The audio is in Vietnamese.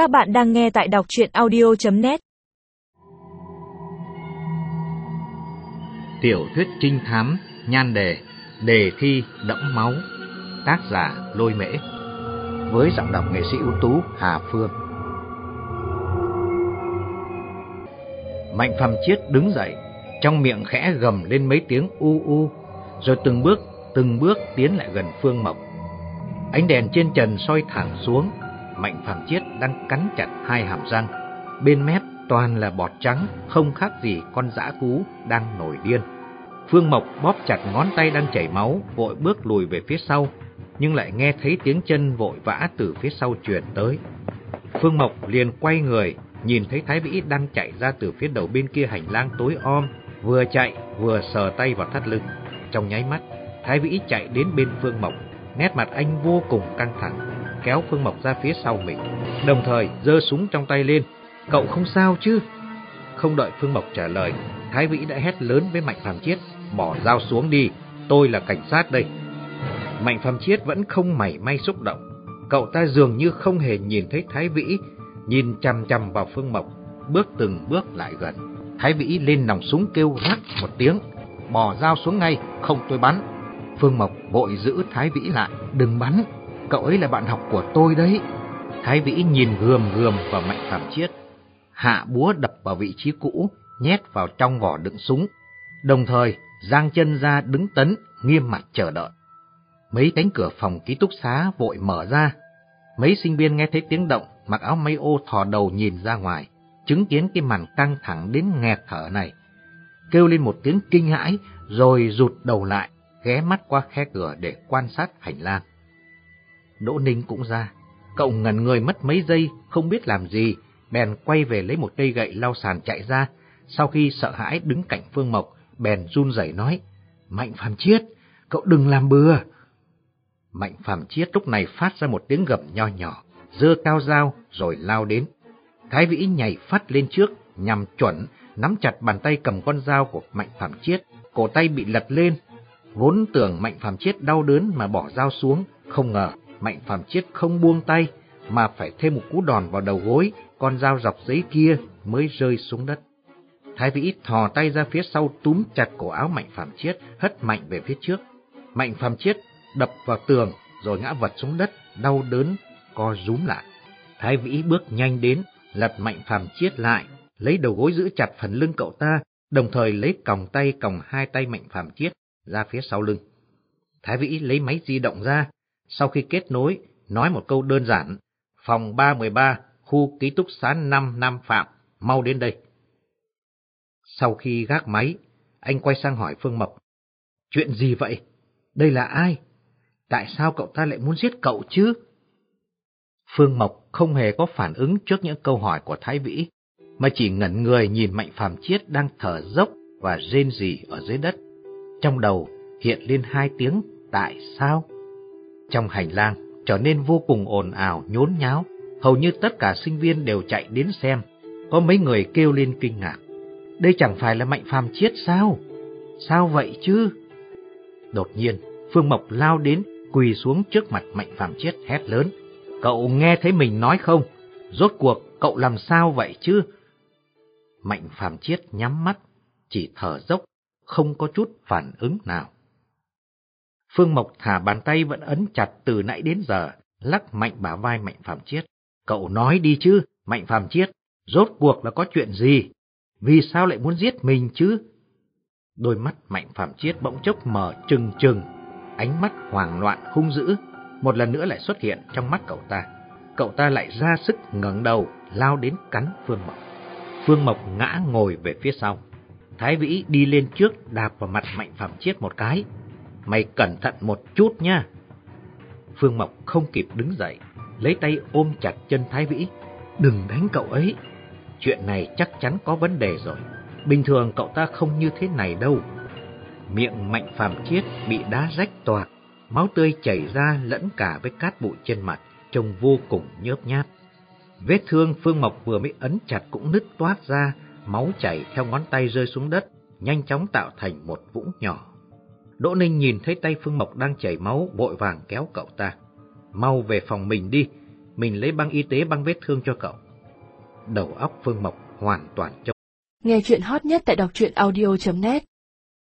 Các bạn đang nghe tại đọc chuyện audio.net Tiểu thuyết trinh thám, nhan đề, đề thi đẫm máu, tác giả Lôi Mễ, với giọng đọc nghệ sĩ ưu tú Hà Phương. Mạnh Phạm Chiết đứng dậy, trong miệng khẽ gầm lên mấy tiếng u u, rồi từng bước, từng bước tiến lại gần Phương Mộc. Ánh đèn trên trần soi thẳng xuống, Mạnh Phạm Chiết đang cắn chặt hai hàm răng, bên mép toàn là bọt trắng, không khác gì con dã thú đang nổi điên. Phương Mộc bóp chặt ngón tay đang chảy máu, vội bước lùi về phía sau, nhưng lại nghe thấy tiếng chân vội vã từ phía sau truyền tới. Phương Mộc liền quay người, nhìn thấy Thái Vĩ đang chạy ra từ phía đầu bên kia hành lang tối om, vừa chạy vừa sờ tay vào thắt lưng. Trong nháy mắt, Thái Vĩ chạy đến bên Phương Mộc, nét mặt anh vô cùng căng thẳng, kéo Phương Mộc ra phía sau mình, đồng thời giơ súng trong tay lên. Cậu không sao chứ? Không đợi Phương Mộc trả lời, Thái Vĩ đã hét lớn với Mạnh Phạm Chiết, bỏ dao xuống đi, tôi là cảnh sát đây. Mạnh Phạm Chiết vẫn không mảy may xúc động, cậu ta dường như không hề nhìn thấy Thái Vĩ, nhìn chằm chằm vào Phương Mộc, bước từng bước lại gần. Thái Vĩ lên nòng súng kêu rắc một tiếng, bỏ dao xuống ngay, không tôi bắn. Phương Mộc vội giữ Thái Vĩ lại, đừng bắn, cậu ấy là bạn học của tôi đấy. Thái Vĩ nhìn gườm gườm vào Mạnh Phạm Chiết, hạ búa đập vào vị trí cũ, nhét vào trong vỏ đựng súng, đồng thời giang chân ra đứng tấn, nghiêm mặt chờ đợi. Mấy cánh cửa phòng ký túc xá vội mở ra, mấy sinh viên nghe thấy tiếng động, mặc áo may ô thò đầu nhìn ra ngoài, chứng kiến cái màn căng thẳng đến nghẹt thở này. Kêu lên một tiếng kinh hãi, rồi rụt đầu lại, ghé mắt qua khe cửa để quan sát hành lang. Đỗ Ninh cũng ra, cậu ngẩn người mất mấy giây, không biết làm gì, bèn quay về lấy một cây gậy lau sàn chạy ra, sau khi sợ hãi đứng cạnh Phương Mộc, bèn run rẩy nói, Mạnh Phạm Chiết, cậu đừng làm bừa. Mạnh Phạm Chiết lúc này phát ra một tiếng gầm nho nhỏ, dơ cao dao rồi lao đến. Thái Vĩ nhảy phát lên trước, nhằm chuẩn, nắm chặt bàn tay cầm con dao của Mạnh Phạm Chiết, cổ tay bị lật lên. Vốn tưởng Mạnh Phạm Chiết đau đớn mà bỏ dao xuống, không ngờ Mạnh Phạm Chiết không buông tay, mà phải thêm một cú đòn vào đầu gối, con dao dọc giấy kia mới rơi xuống đất. Thái Vĩ thò tay ra phía sau túm chặt cổ áo Mạnh Phạm Chiết, hất mạnh về phía trước. Mạnh Phạm Chiết đập vào tường rồi ngã vật xuống đất, đau đớn, co rúm lại. Thái Vĩ bước nhanh đến, lật Mạnh Phạm Chiết lại, lấy đầu gối giữ chặt phần lưng cậu ta, đồng thời lấy còng tay còng hai tay Mạnh Phạm Chiết ra phía sau lưng. Thái Vĩ lấy máy di động ra, sau khi kết nối, nói một câu đơn giản, phòng 313, khu ký túc xá 5 Nam Phạm, mau đến đây. Sau khi gác máy, anh quay sang hỏi Phương Mộc. Chuyện gì vậy? Đây là ai? Tại sao cậu ta lại muốn giết cậu chứ? Phương Mộc không hề có phản ứng trước những câu hỏi của Thái Vĩ, mà chỉ ngẩn người nhìn Mạnh Phàm Chiết đang thở dốc và rên rỉ ở dưới đất. Trong đầu hiện lên hai tiếng tại sao? Trong hành lang trở nên vô cùng ồn ào, nhốn nháo, hầu như tất cả sinh viên đều chạy đến xem. Có mấy người kêu lên kinh ngạc. Đây chẳng phải là Mạnh Phàm chết sao? Sao vậy chứ? Đột nhiên, Phương Mộc lao đến, quỳ xuống trước mặt Mạnh Phàm chết hét lớn. Cậu nghe thấy mình nói không? Rốt cuộc cậu làm sao vậy chứ? Mạnh Phàm Chiết nhắm mắt, chỉ thở dốc, không có chút phản ứng nào. Phương Mộc thả bàn tay vẫn ấn chặt từ nãy đến giờ, lắc mạnh bả vai Mạnh Phạm Chiết. Cậu nói đi chứ, Mạnh Phạm Chiết, rốt cuộc là có chuyện gì? Vì sao lại muốn giết mình chứ? Đôi mắt Mạnh Phạm Chiết bỗng chốc mở trừng trừng, ánh mắt hoảng loạn hung dữ, một lần nữa lại xuất hiện trong mắt cậu ta. Cậu ta lại ra sức ngẩng đầu, lao đến cắn Phương Mộc. Phương Mộc ngã ngồi về phía sau. Thái Vĩ đi lên trước đạp vào mặt Mạnh Phạm Chiết một cái, Mày cẩn thận một chút nha. Phương Mộc không kịp đứng dậy, lấy tay ôm chặt chân Thái Vĩ. Đừng đánh cậu ấy. Chuyện này chắc chắn có vấn đề rồi. Bình thường cậu ta không như thế này đâu. Miệng mạnh phàm chiết bị đá rách toạc, máu tươi chảy ra lẫn cả với cát bụi trên mặt, trông vô cùng nhớp nháp. Vết thương Phương Mộc vừa mới ấn chặt cũng nứt toát ra, máu chảy theo ngón tay rơi xuống đất, nhanh chóng tạo thành một vũng nhỏ. Đỗ Ninh nhìn thấy tay Phương Mộc đang chảy máu, vội vàng kéo cậu ta. Mau về phòng mình đi, mình lấy băng y tế băng vết thương cho cậu. Đầu óc Phương Mộc hoàn toàn trống. Nghe chuyện hot nhất tại đọc truyện audio.net